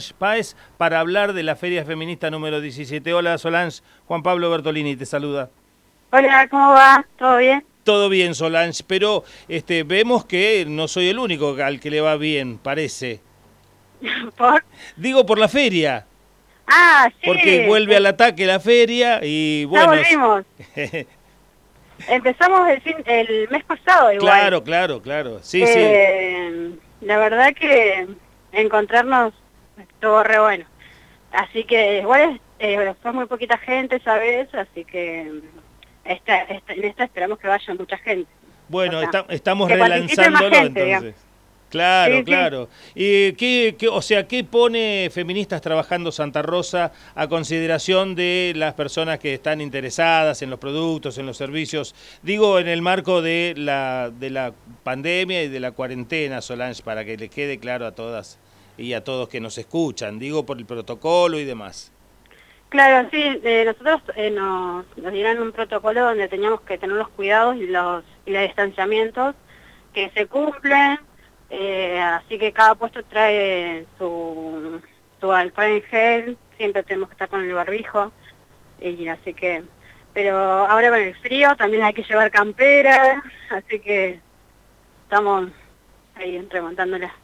Solange Páez para hablar de la Feria Feminista número 17. Hola Solange, Juan Pablo Bertolini te saluda. Hola, ¿cómo va? ¿Todo bien? Todo bien, Solange, pero este, vemos que no soy el único al que le va bien, parece. ¿Por? Digo por la feria. Ah, sí. Porque vuelve al ataque la feria y bueno... Ya volvimos. Empezamos el, fin, el mes pasado igual. Claro, claro, claro. Sí, eh, sí. La verdad que encontrarnos estuvo re bueno. Así que igual eh, fue muy poquita gente esa vez, así que esta, esta, en esta esperamos que vaya mucha gente. Bueno, estamos relanzándolo entonces. Claro, claro. ¿Y qué, qué, o sea, qué pone Feministas Trabajando Santa Rosa a consideración de las personas que están interesadas en los productos, en los servicios? Digo, en el marco de la, de la pandemia y de la cuarentena, Solange, para que le quede claro a todas y a todos que nos escuchan, digo, por el protocolo y demás. Claro, sí, eh, nosotros eh, nos, nos dieron un protocolo donde teníamos que tener los cuidados y los, y los distanciamientos que se cumplen, eh, así que cada puesto trae su, su alcohol en gel, siempre tenemos que estar con el barbijo, y así que, pero ahora con el frío también hay que llevar campera, así que estamos ahí remontándola.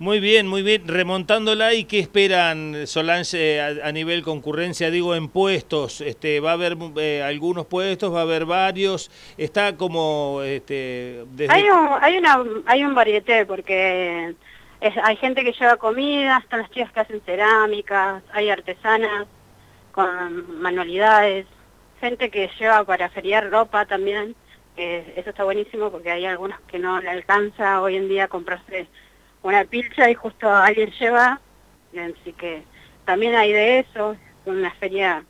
Muy bien, muy bien. Remontándola, ¿y qué esperan, Solange, a, nivel concurrencia? Digo, en puestos. Este, ¿Va a haber eh, algunos puestos? ¿Va a haber varios? Está como... Este, hay, un, hay, una, hay un varieté, porque hay gente que lleva comida, están las chicas que hacen cerámicas, hay artesanas con manualidades, gente que lleva para feriar ropa también. eso está buenísimo porque hay algunos que no le alcanza hoy en día comprarse una pilcha y justo alguien lleva, así que también hay de eso, una feria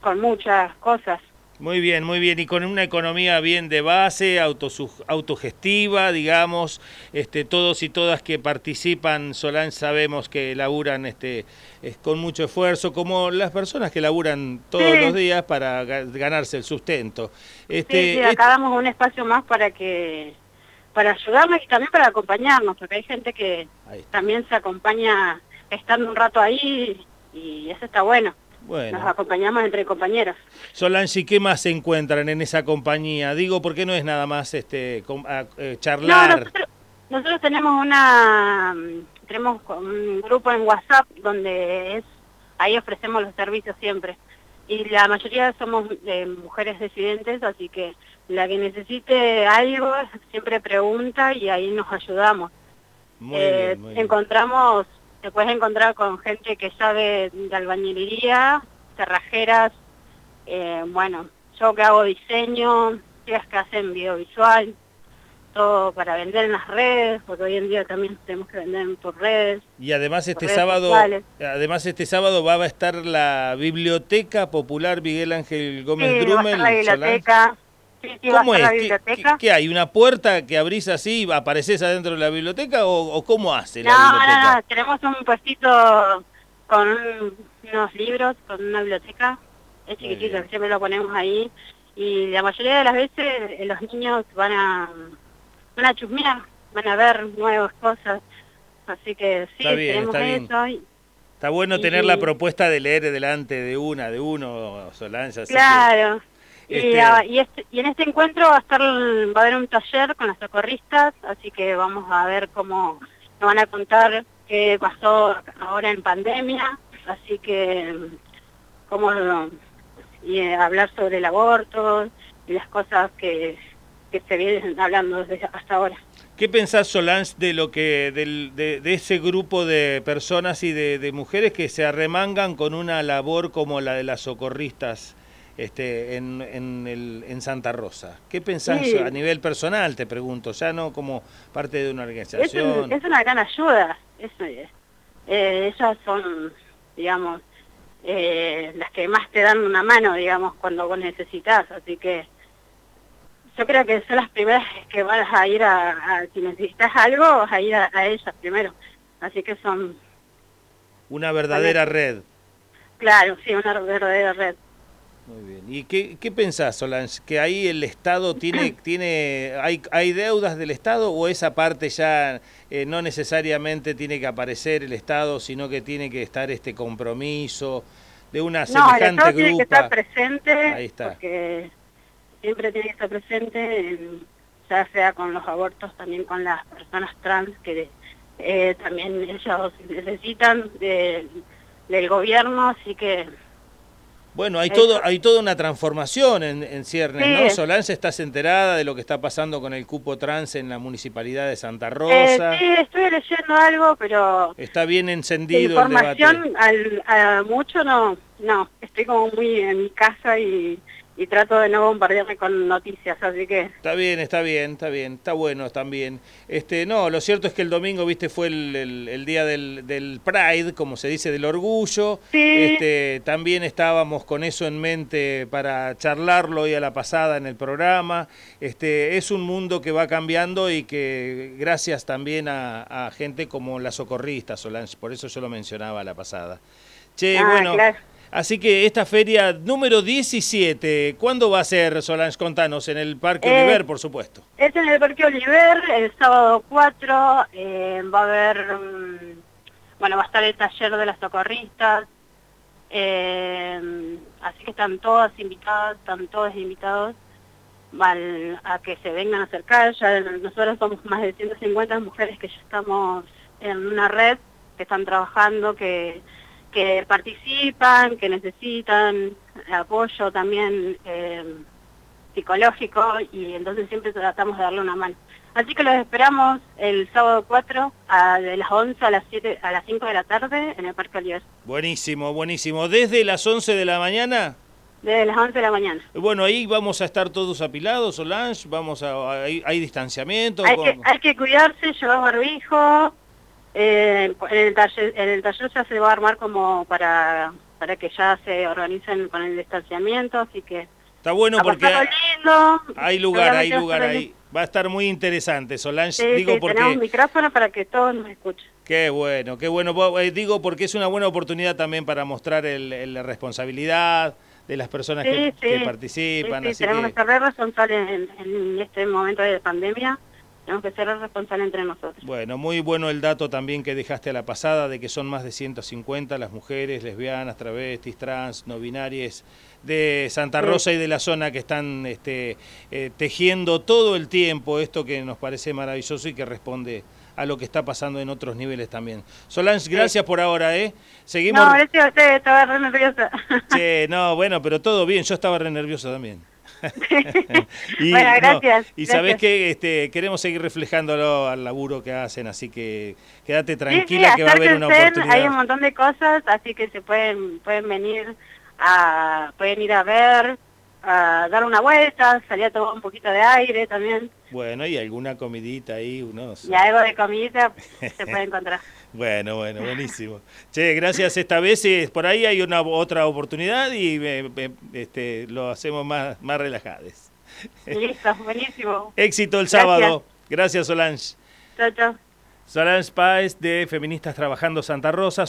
con muchas cosas. Muy bien, muy bien. Y con una economía bien de base, autogestiva, digamos, este, todos y todas que participan, Solán sabemos que laburan este, es con mucho esfuerzo, como las personas que laburan todos los días para ganarse el sustento. Este, sí, acá damos un espacio más para que para ayudarnos y también para acompañarnos, porque hay gente que también se acompaña estando un rato ahí y eso está bueno. Bueno. Nos acompañamos entre compañeros. Solange, ¿qué más se encuentran en esa compañía? Digo, ¿por qué no es nada más este eh, charlar? No, nosotros, tenemos una tenemos un grupo en WhatsApp donde es ahí ofrecemos los servicios siempre y la mayoría somos eh, mujeres residentes, así que la que necesite algo siempre pregunta y ahí nos ayudamos. Eh, encontramos, te puedes encontrar con gente que sabe de albañilería, cerrajeras, eh, bueno, yo que hago diseño, chicas que hacen videovisual, todo para vender en las redes, porque hoy en día también tenemos que vender por redes. Y además este sábado, además este sábado va a estar la Biblioteca Popular Miguel Ángel Gómez sí, la biblioteca. ¿Cómo es? ¿Qué, hay? ¿Una puerta que abrís así y apareces adentro de la biblioteca o, cómo hace la biblioteca? No, no, tenemos un puestito con unos libros, con una biblioteca, es chiquitito, siempre lo ponemos ahí y la mayoría de las veces eh, los niños van a van a chusmear, van a ver nuevas cosas. Así que sí, tenemos eso. está bueno tener la propuesta de leer delante de una, de uno, Solange. claro. Este y, este, y, en este encuentro va a estar va a haber un taller con las socorristas, así que vamos a ver cómo nos van a contar qué pasó ahora en pandemia, así que cómo y, eh, hablar sobre el aborto y las cosas que que se vienen hablando desde hasta ahora. ¿Qué pensás, Solange, de lo que de, de, ese grupo de personas y de, mujeres que se arremangan con una labor como la de las socorristas este, en, en, el, en Santa Rosa? ¿Qué pensás a nivel personal, te pregunto, ya no como parte de una organización? Es, una gran ayuda, eh, ellas son, digamos, eh, las que más te dan una mano, digamos, cuando vos necesitas, así que yo creo que son las primeras que vas a ir a, si necesitas algo, vas a ir a, ellas primero. Así que son... Una verdadera red. Claro, sí, una verdadera red. Muy bien. ¿Y qué, qué pensás, Solange? ¿Que ahí el Estado tiene, tiene hay, hay deudas del Estado o esa parte ya eh, no necesariamente tiene que aparecer el Estado, sino que tiene que estar este compromiso de una semejante no, el Estado tiene que estar presente, Ahí está. porque siempre tiene que estar presente, ya sea con los abortos, también con las personas trans, que eh, también ellos necesitan del gobierno, así que bueno, hay todo, hay toda una transformación en, en Ciernes, ¿no? Solange, ¿estás enterada de lo que está pasando con el cupo trans en la municipalidad de Santa Rosa? Eh, sí, estoy leyendo algo, pero... Está bien encendido el debate. Información al, mucho no, no, estoy como muy en mi casa y y trato de no bombardearme con noticias, así que... Está bien, está bien, está bien, está bueno también. Este, no, lo cierto es que el domingo, viste, fue el, el, día del, del, Pride, como se dice, del orgullo. Sí. Este, también estábamos con eso en mente para charlarlo hoy a la pasada en el programa. Este, es un mundo que va cambiando y que gracias también a, a gente como la socorrista, Solange, por eso yo lo mencionaba a la pasada. Che, ah, bueno... Claro. Así que esta feria número 17, ¿cuándo va a ser, Solange? Contanos, en el Parque eh, Oliver, por supuesto. Es en el Parque Oliver, el sábado 4, eh, va a haber, um, bueno, va a estar el taller de las socorristas, eh, así que están todas invitadas, están todos invitados al, a que se vengan a acercar, ya nosotros somos más de 150 mujeres que ya estamos en una red, que están trabajando, que que participan, que necesitan apoyo también eh, psicológico y entonces siempre tratamos de darle una mano. Así que los esperamos el sábado 4 a, de las 11 a las 7 a las 5 de la tarde en el Parque Oliver. Buenísimo, buenísimo. ¿Desde las 11 de la mañana? Desde las 11 de la mañana. Bueno, ahí vamos a estar todos apilados, Solange, vamos a, hay, hay distanciamiento. Hay que, hay que cuidarse, llevar barbijo, eh, en, el taller, en el taller ya se va a armar como para, para que ya se organicen con el distanciamiento, así que... Está bueno porque lindo, hay lugar, hay lugar ahí. Va a estar muy interesante, Solange. Sí, digo sí, porque... tenemos micrófono para que todos nos escuchen. Qué bueno, qué bueno. Eh, digo porque es una buena oportunidad también para mostrar el, la responsabilidad de las personas que, que, participan. Sí, así tenemos que... ser responsables en, en este momento de pandemia tenemos que ser responsables entre nosotros. Bueno, muy bueno el dato también que dejaste a la pasada de que son más de 150 las mujeres lesbianas, travestis, trans, no binarias de Santa Rosa y de la zona que están este, eh, tejiendo todo el tiempo esto que nos parece maravilloso y que responde a lo que está pasando en otros niveles también. Solange, gracias por ahora, ¿eh? Seguimos... No, gracias a usted, estaba re nerviosa. Sí, no, bueno, pero todo bien, yo estaba re nervioso también. y, bueno, gracias. y sabés que este, queremos seguir reflejándolo al laburo que hacen, así que quédate tranquila que va a haber una oportunidad. Hay un montón de cosas, así que se pueden pueden venir a pueden ir a ver, a dar una vuelta, salir a tomar un poquito de aire también. Bueno, y alguna comidita ahí, unos... Y algo de comidita se puede encontrar. Bueno, bueno, buenísimo. Che, gracias esta vez. Por ahí hay una otra oportunidad y este, lo hacemos más, más relajados. Listo, buenísimo. Éxito el sábado. Gracias, Solange. Chao, chao. Solange Páez de Feministas Trabajando Santa Rosa.